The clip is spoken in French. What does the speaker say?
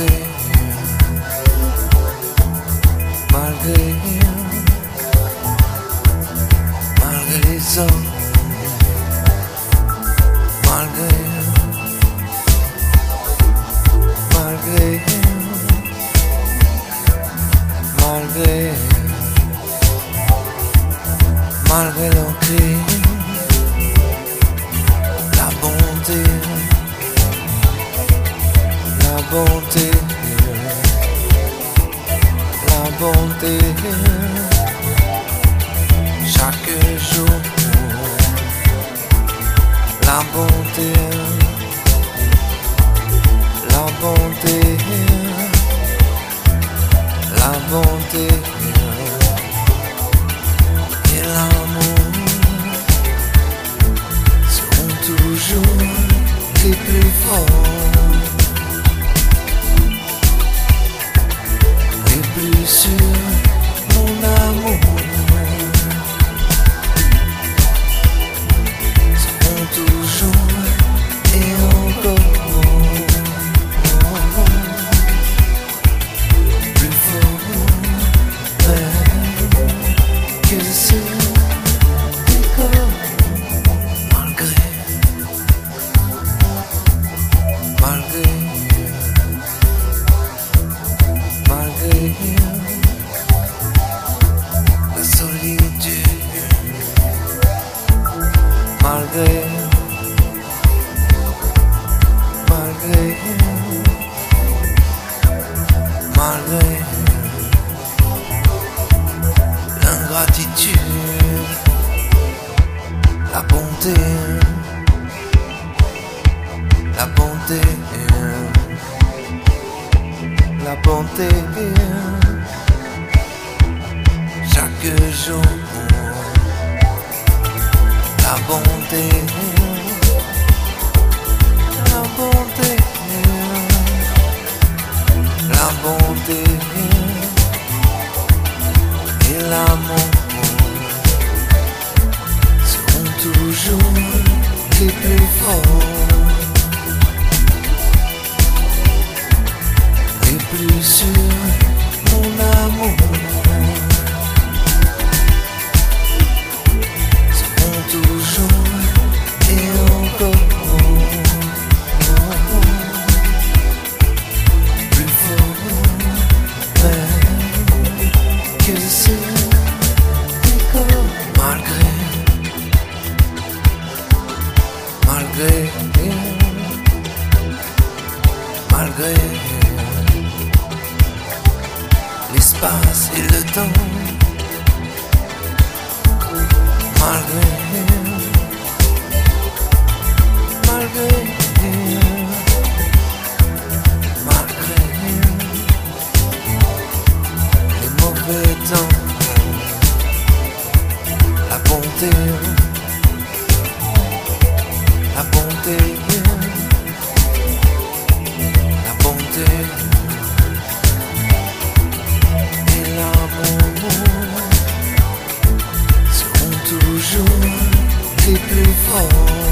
Marguerite. Marguerite Marguerite les plus forts, les malgré. Malgré. Malgré. L'ingratitude. La bonté. La bonté. La bonté. Chaque jour la bonté, la bonté, la bonté et l'amour seront toujours les plus forts, les plus sûrs, l'espace et le temps malgré, les plus